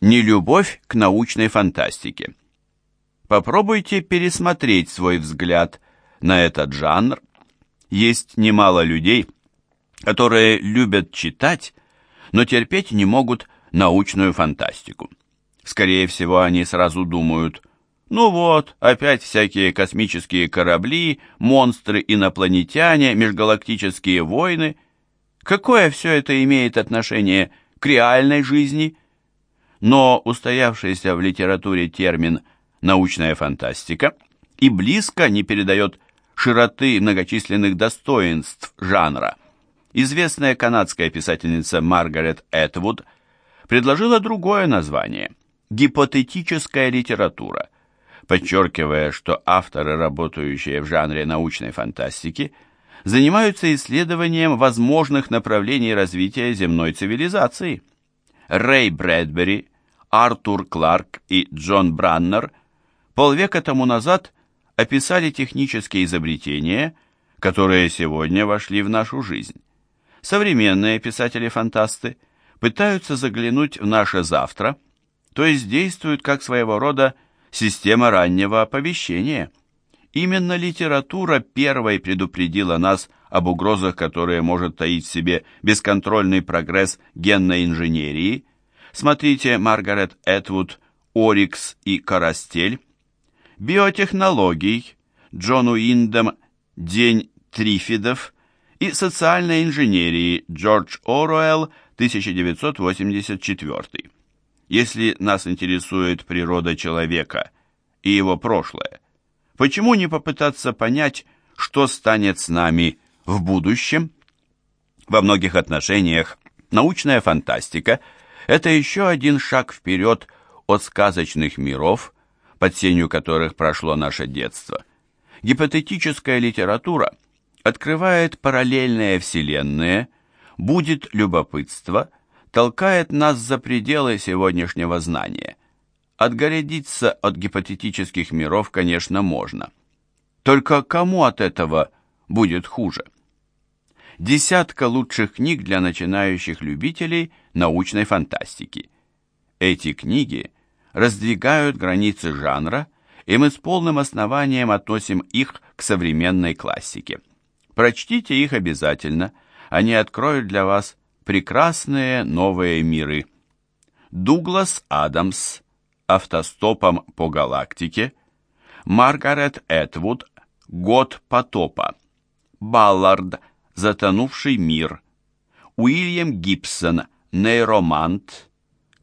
Нелюбовь к научной фантастике. Попробуйте пересмотреть свой взгляд на этот жанр. Есть немало людей, которые любят читать, но терпеть не могут научную фантастику. Скорее всего, они сразу думают, ну вот, опять всякие космические корабли, монстры, инопланетяне, межгалактические войны. Какое все это имеет отношение к реальной жизни? Но устоявшийся в литературе термин «научная фантастика» и близко не передает широты многочисленных достоинств жанра. Известная канадская писательница Маргарет Этвуд предложила другое название – гипотетическая литература, подчеркивая, что авторы, работающие в жанре научной фантастики, занимаются исследованием возможных направлений развития земной цивилизации. Рэй Брэдбери, Артур Кларк и Джон Браннер полвека тому назад описали технические изобретения, которые сегодня вошли в нашу жизнь. Современные писатели-фантасты пытаются заглянуть в наше завтра, то есть действуют как своего рода система раннего оповещения. Именно литература первой предупредила нас об угрозах, которые может таить в себе бесконтрольный прогресс генной инженерии. Смотрите Маргарет Этвуд, Орикс и Карастель. Биотехнологий, Джон Уиндом, День Трифидов и социальной инженерии Джордж Оруэлл, 1984. Если нас интересует природа человека и его прошлое, почему не попытаться понять, что станет с нами в будущем? Во многих отношениях научная фантастика – это еще один шаг вперед от сказочных миров, под сенью которых прошло наше детство. Гипотетическая литература открывает параллельные вселенные, будет любопытство – толкает нас за пределы сегодняшнего знания. Отгородиться от гипотетических миров, конечно, можно. Только кому от этого будет хуже? Десятка лучших книг для начинающих любителей научной фантастики. Эти книги раздвигают границы жанра, и мы с полным основанием относим их к современной классике. Прочтите их обязательно, они откроют для вас Прекрасные новые миры. Дуглас Адамс. Автостопом по галактике. Маргарет Этвуд. Год потопа. Баллард. Затонувший мир. Уильям Гибсон. Нейромант.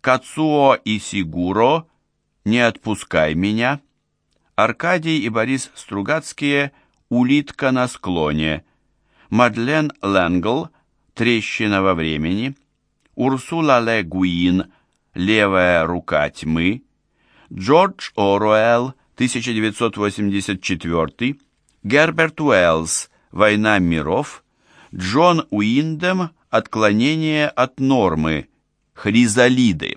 Кацуо и Сигуро. Не отпускай меня. Аркадий и Борис Стругацкие. Улитка на склоне. Мадлен Ленгл. Трещина во времени, Урсула Ле Гуин «Левая рука тьмы», Джордж Оруэлл, 1984, Герберт Уэллс «Война миров», Джон Уиндем «Отклонение от нормы», «Хризалиды».